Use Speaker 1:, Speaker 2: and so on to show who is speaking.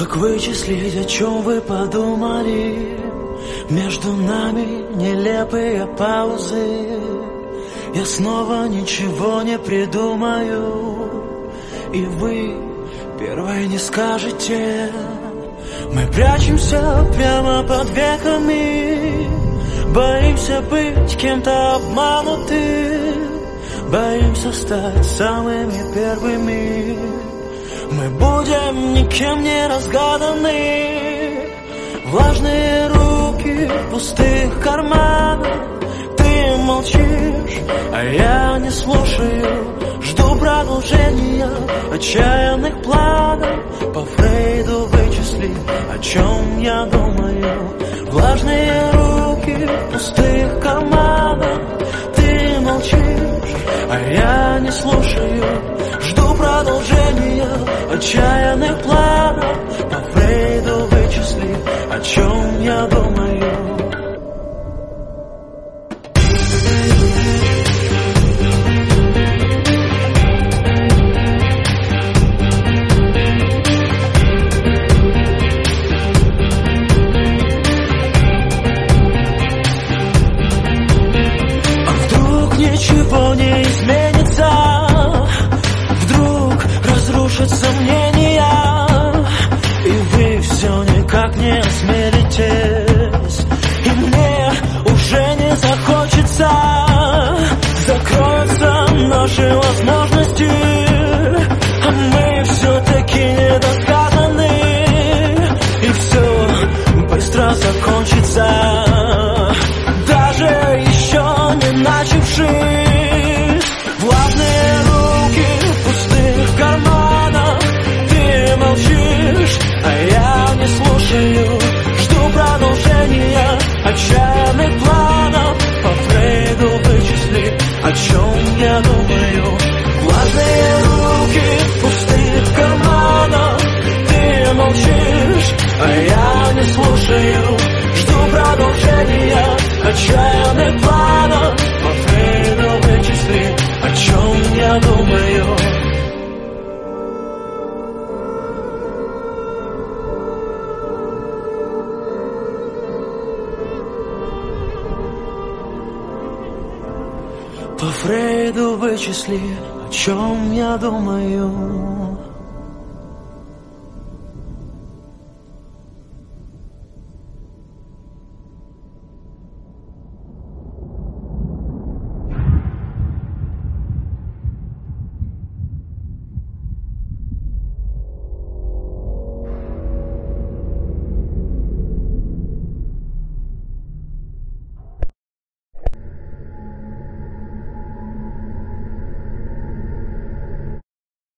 Speaker 1: Как вычислить, о чем вы подумали? Между нами нелепые паузы. Я снова ничего не придумаю. И вы первое не скажете. Мы прячемся прямо под веками. Боимся быть кем-то обмануты Боимся стать самыми первыми Мы будем никем не разгаданы Влажные руки в пустых карманах. Ты молчишь, а я не слушаю. Жду продолжения отчаянных планов. По Фрейду вычисли, о чем я думаю. Влажные руки в пустых карманах. Ты молчишь, а я не слушаю отчаянных планов По Фрейду вычисли, о чем я думаю А ничего не изменится? Наши возможности. А мы все-таки недосказаны. И все быстро закончится Даже еще не начавшись думаю Влажные руки в пустых карманах Ты молчишь, а я не слушаю По Фрейду вычисли, о чем я думаю